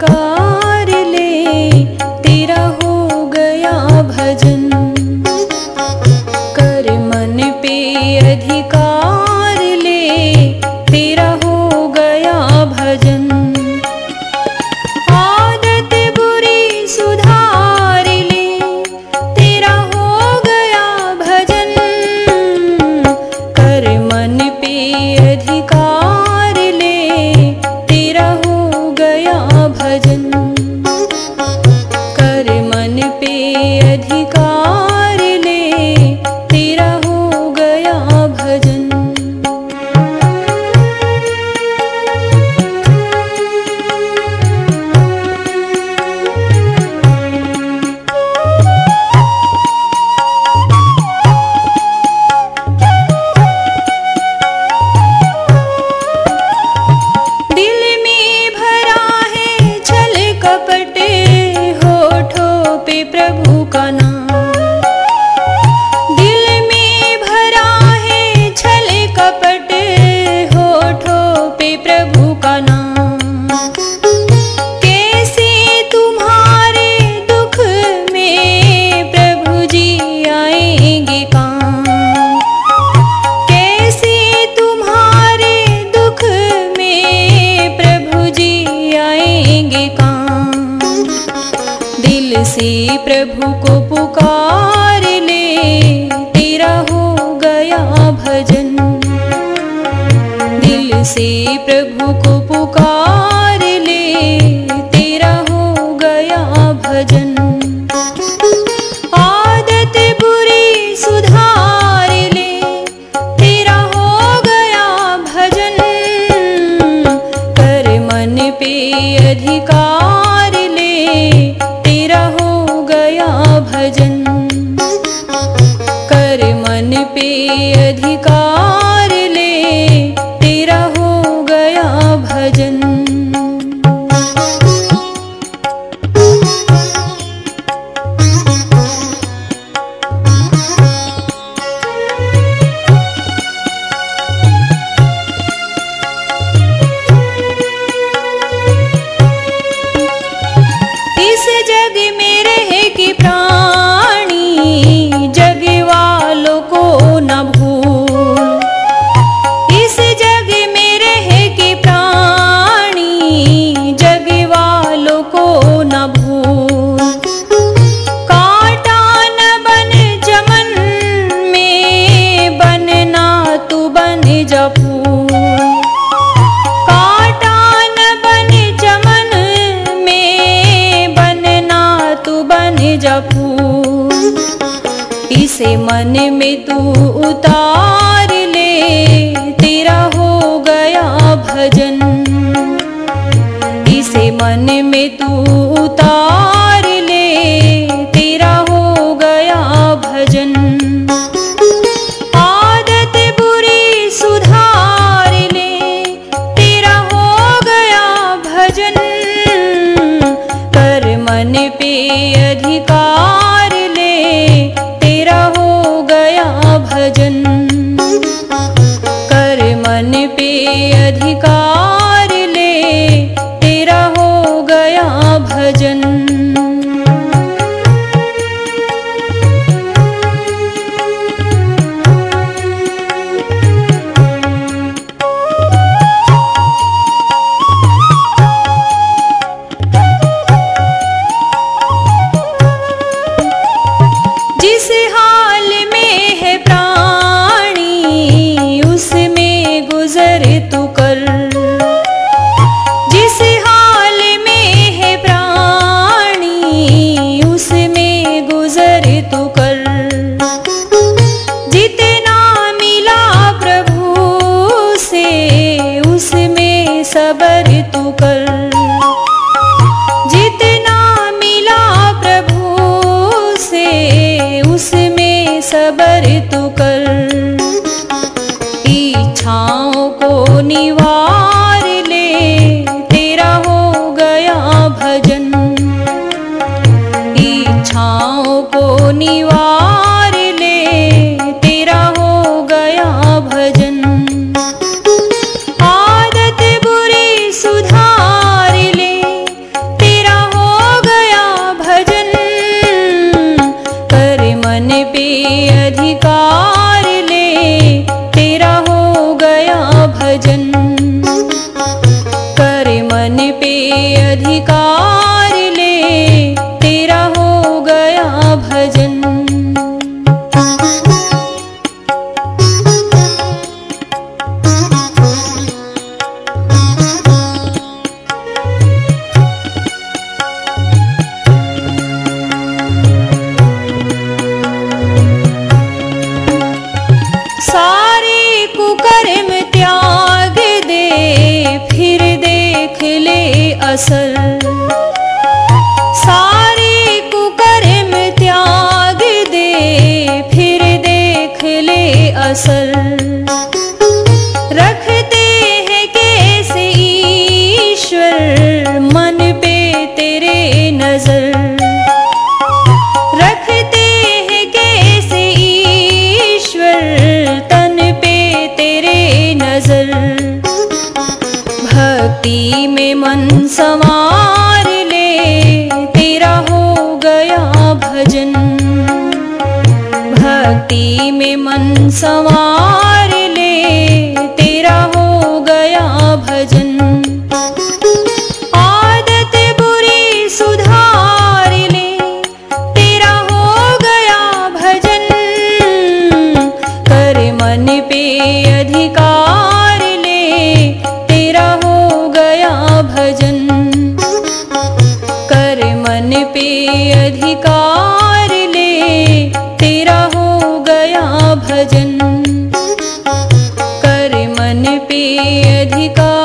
का दिल से प्रभु को पुकार ले तेरा हो गया भजन। दिल से प्रभु को पुकार ले तेरा हो गया भजन। आदत बुरी सुधार ले तेरा हो गया भजन। कर मन पे अधिकार ले मन में तू उतार ले तेरा हो गया भजन। इसे मन में तू उतार सबर तो कर। इच्छाओं को निवार ले। तेरा हो गया भजन। इच्छाओं को निवार असर सारी कुकर्म त्याग दे फिर देख ले असर। भक्ति में मन सवार ले तेरा हो गया भजन। भक्ति में मन सवार ले तेरा हो गया भजन। पे अधिकार